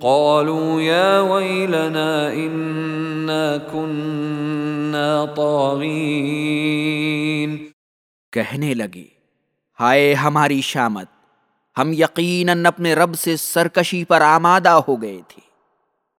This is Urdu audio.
قالوا يا ويلنا إنا كنا طاغين کہنے لگے، ہائے ہماری شامت، ہم یقیناً اپنے رب سے سرکشی پر آمادہ ہو گئے تھے۔